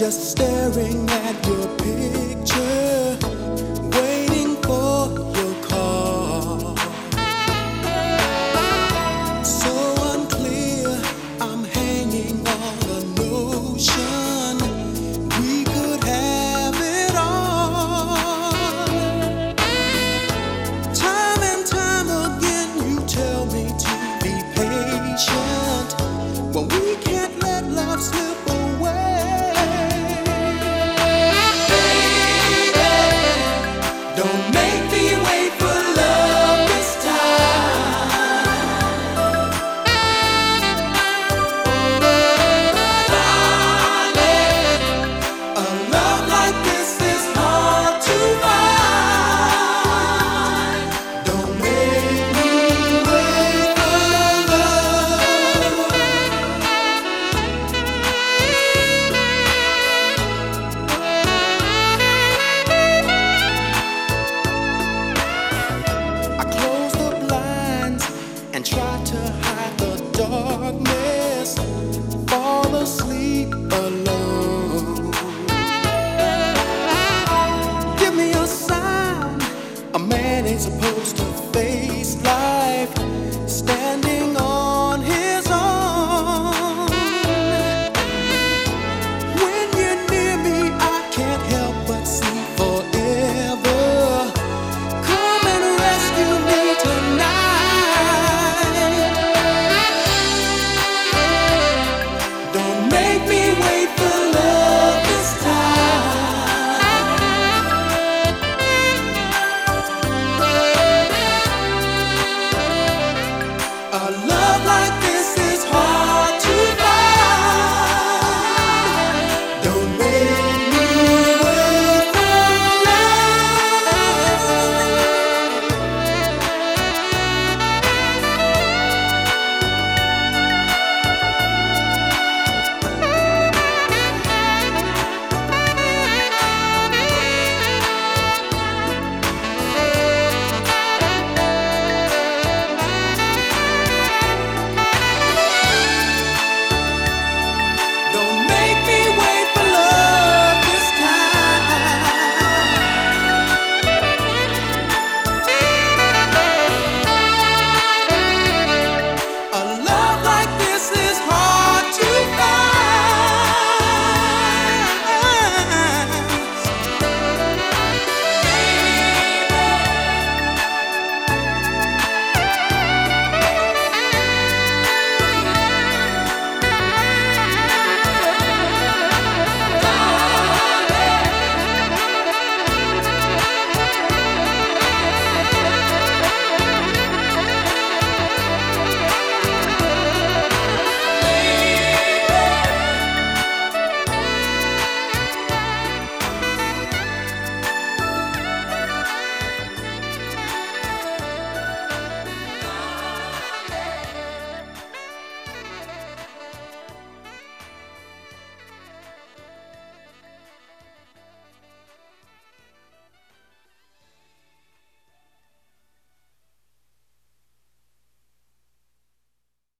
just staring at your picture.